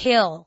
Hill.